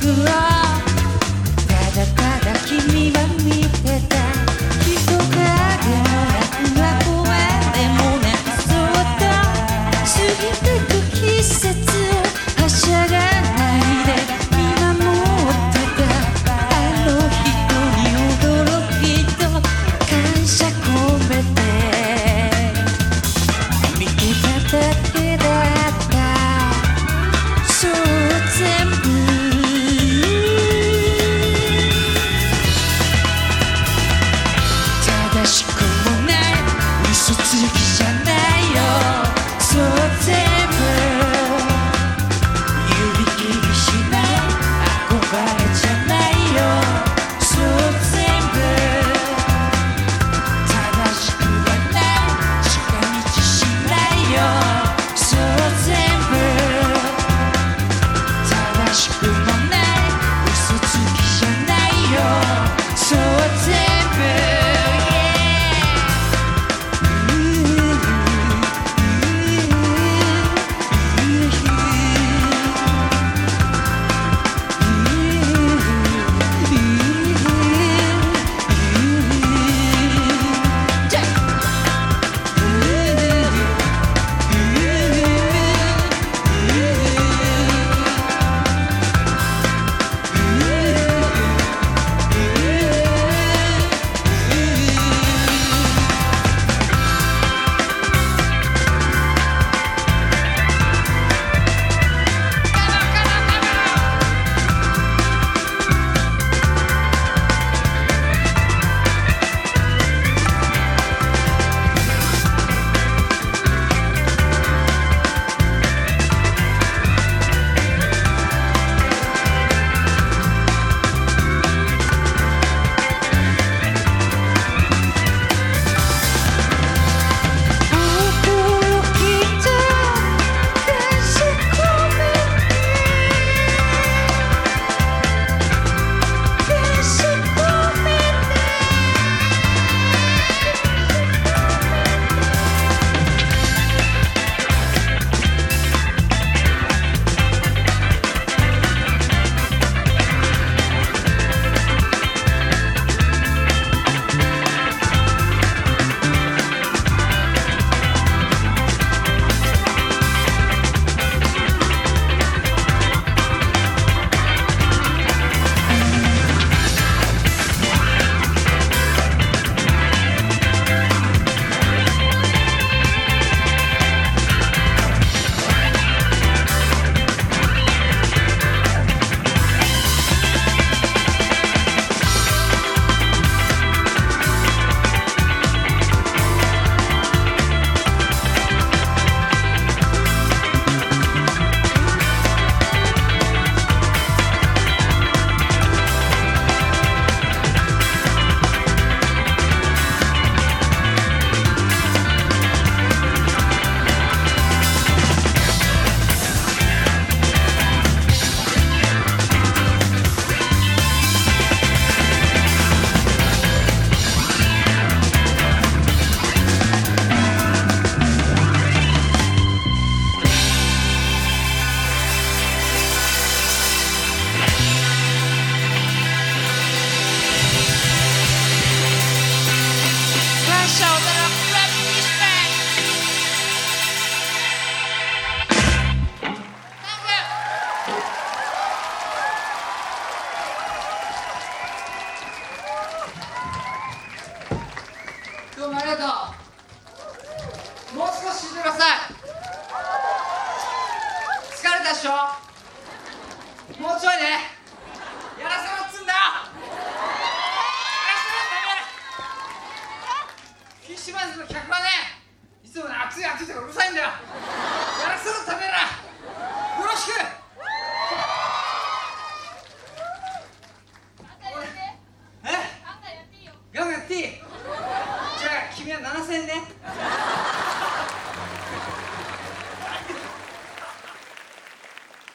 Good luck. もうちょいね。やらせろっつんだ。よやらせろってねフィッシュマンズの客はねいつもね熱い熱いとかうるさいんだよ